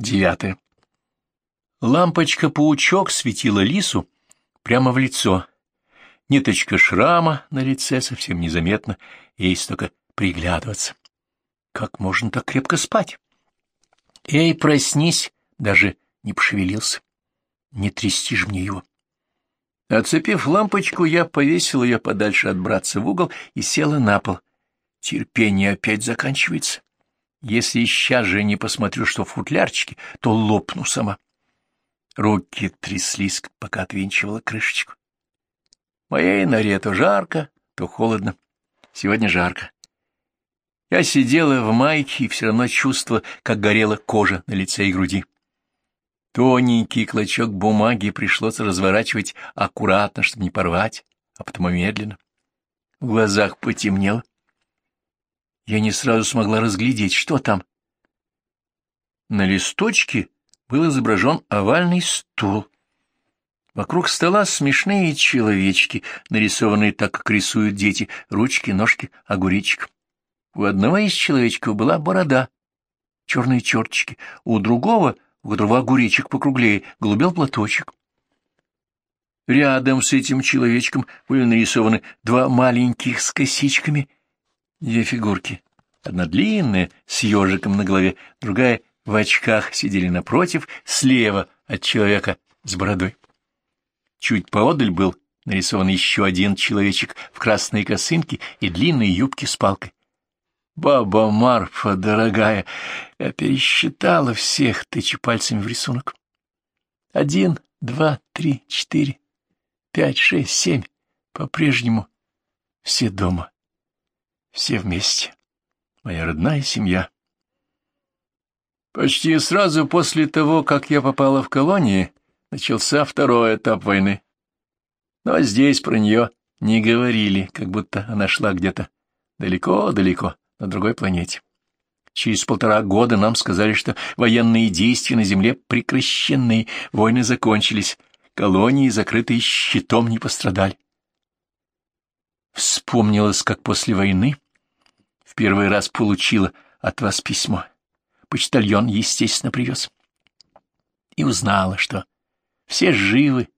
Девятое. Лампочка-паучок светила лису прямо в лицо. Ниточка шрама на лице совсем незаметно, есть только приглядываться. Как можно так крепко спать? Эй, проснись, даже не пошевелился. Не трясти ж мне его. Отцепив лампочку, я повесил ее подальше от братца в угол и села на пол. Терпение опять заканчивается. Если сейчас же не посмотрю, что в футлярчике, то лопну сама. Руки тряслись, пока отвинчивала крышечку. Моей норе то жарко, то холодно. Сегодня жарко. Я сидела в майке и все равно чувствовала, как горела кожа на лице и груди. Тоненький клочок бумаги пришлось разворачивать аккуратно, чтобы не порвать, а потом медленно. В глазах потемнело. Я не сразу смогла разглядеть, что там. На листочке был изображен овальный стул. Вокруг стола смешные человечки, нарисованные так, как рисуют дети, ручки, ножки, огуречек. У одного из человечков была борода, черные черточки, у другого, у которого огуречек покруглее, голубел платочек. Рядом с этим человечком были нарисованы два маленьких с косичками, две фигурки. Одна длинная, с ежиком на голове, другая в очках сидели напротив, слева от человека с бородой. Чуть поодаль был нарисован еще один человечек в красной косынке и длинной юбке с палкой. Баба Марфа, дорогая, я пересчитала всех, тыча пальцами в рисунок. Один, два, три, четыре, пять, шесть, семь. По-прежнему все дома, все вместе. Моя родная семья. Почти сразу после того, как я попала в колонии, начался второй этап войны. Но здесь про нее не говорили, как будто она шла где-то далеко-далеко на другой планете. Через полтора года нам сказали, что военные действия на Земле прекращены, войны закончились, колонии, закрытые щитом, не пострадали. Вспомнилось, как после войны в первый раз получила от вас письмо. Почтальон, естественно, привез. И узнала, что все живы,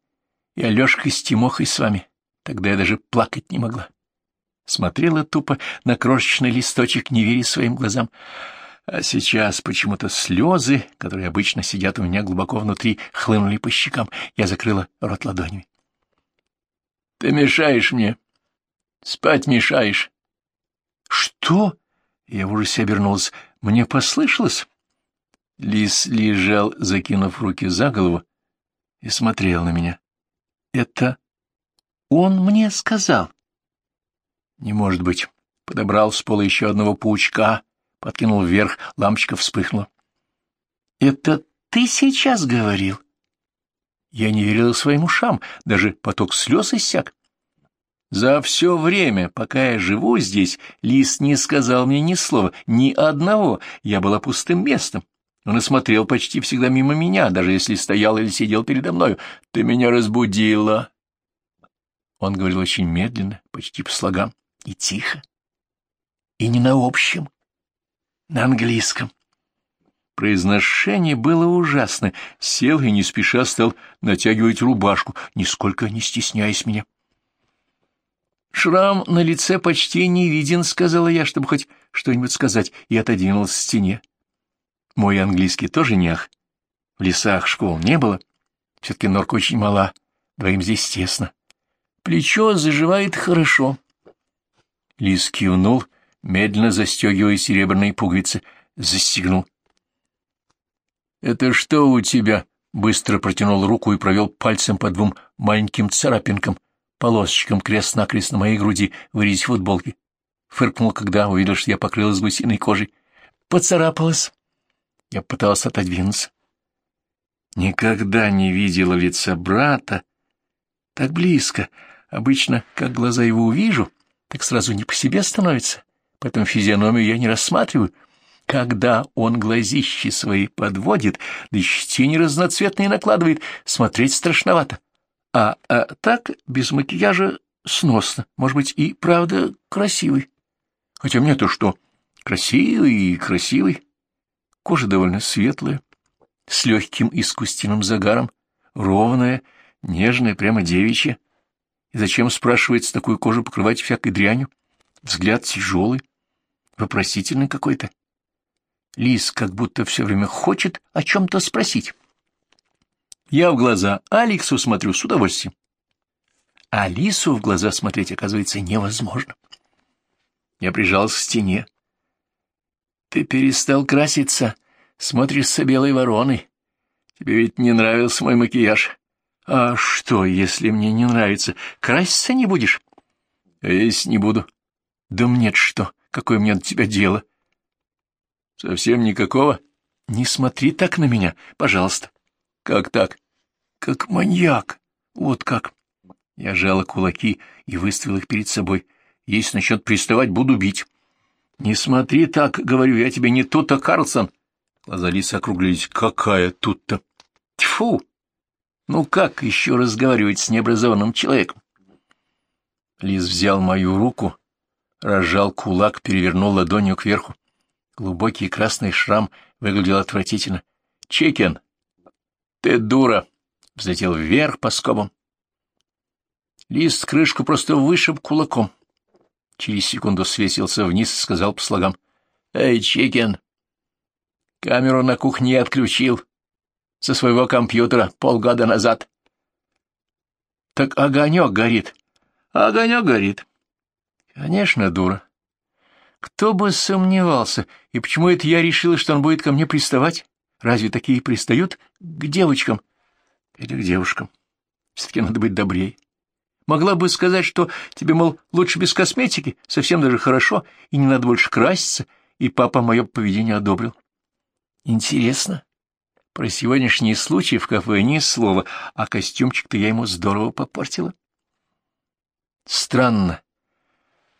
и Алешка с Тимохой с вами. Тогда я даже плакать не могла смотрела тупо на крошечный листочек, не веря своим глазам. А сейчас почему-то слезы, которые обычно сидят у меня глубоко внутри, хлынули по щекам. Я закрыла рот ладонями. — Ты мешаешь мне. Спать мешаешь. — Что? Я в ужасе обернулась. Мне послышалось? Лис лежал, закинув руки за голову, и смотрел на меня. — Это он мне сказал? — не может быть. Подобрал с пола еще одного паучка, подкинул вверх, лампочка вспыхнула. — Это ты сейчас говорил? Я не верил своим ушам, даже поток слез иссяк. За все время, пока я живу здесь, Лис не сказал мне ни слова, ни одного, я была пустым местом. Он и почти всегда мимо меня, даже если стоял или сидел передо мною. Ты меня разбудила. Он говорил очень медленно, почти по слогам и тихо, и не на общем, на английском. Произношение было ужасно. Сел и не спеша стал натягивать рубашку, нисколько не стесняясь меня. «Шрам на лице почти не виден», — сказала я, чтобы хоть что-нибудь сказать, и отодвинулась к стене. Мой английский тоже не ах. В лесах школ не было. Все-таки норка очень мала, двоим здесь тесно. Плечо заживает хорошо, Лис кивнул, медленно застегивая серебряные пуговицы, застегнул. — Это что у тебя? — быстро протянул руку и провел пальцем по двум маленьким царапинкам, полосочкам крест-накрест на моей груди, вырезать футболки. Фыркнул, когда увидел, что я покрылась гусиной кожей. Поцарапалась. Я пытался отодвинуться. Никогда не видела лица брата так близко. Обычно, как глаза его увижу, так сразу не по себе становится, поэтому физиономию я не рассматриваю. Когда он глазищи свои подводит, да еще тени разноцветные накладывает, смотреть страшновато. А, а так, без макияжа, сносно, может быть, и правда красивый. Хотя мне-то что, красивый и красивый. Кожа довольно светлая, с легким искусственным загаром, ровная, нежная, прямо девичья. И зачем, спрашивается, такую кожу покрывать всякой дрянью? Взгляд тяжелый, вопросительный какой-то. Лис как будто все время хочет о чем-то спросить. Я в глаза Алексу смотрю с удовольствием. А Лису в глаза смотреть, оказывается, невозможно. Я прижался к стене. Ты перестал краситься, смотришься белой вороной. Тебе ведь не нравился мой макияж. А что, если мне не нравится, краситься не будешь? А если не буду? Да мне что, какое мне от тебя дело? Совсем никакого? Не смотри так на меня, пожалуйста. Как так? Как маньяк. Вот как. Я жала кулаки и выставил их перед собой. Если начнет приставать, буду бить. Не смотри так, говорю, я тебе не тут-то, Карлсон. Глаза Лисы округлились. Какая тут-то? Тьфу! Ну как еще разговаривать с необразованным человеком? Лис взял мою руку, разжал кулак, перевернул ладонью кверху. Глубокий красный шрам выглядел отвратительно. «Чикен! Ты дура!» — взлетел вверх по скобам. Лис крышку просто вышиб кулаком. Через секунду свесился вниз и сказал по слогам. «Эй, Чикен! Камеру на кухне отключил со своего компьютера полгода назад». «Так огонек горит». «Огонек горит». «Конечно, дура. Кто бы сомневался, и почему это я решила, что он будет ко мне приставать? Разве такие пристают к девочкам или к девушкам? Все-таки надо быть добрее. Могла бы сказать, что тебе, мол, лучше без косметики, совсем даже хорошо, и не надо больше краситься, и папа мое поведение одобрил. Интересно. Про сегодняшний случай в кафе ни слова, а костюмчик-то я ему здорово попортила. Странно.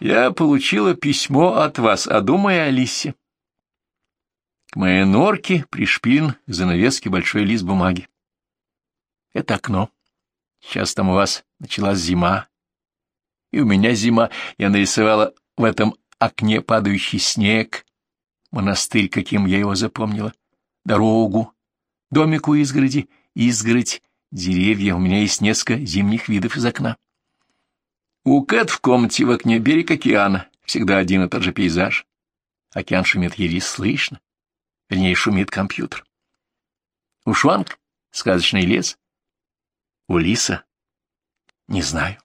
Я получила письмо от вас, а думая о Лисе. К моей норке пришпилен к занавеске большой лист бумаги. Это окно. Сейчас там у вас началась зима. И у меня зима. Я нарисовала в этом окне падающий снег, монастырь, каким я его запомнила, дорогу, домик у изгороди, изгородь, деревья. У меня есть несколько зимних видов из окна. У Кэт в комнате в окне берег океана, всегда один и тот же пейзаж. Океан шумит еле слышно, вернее, шумит компьютер. У Шванг сказочный лес, у Лиса? Не знаю.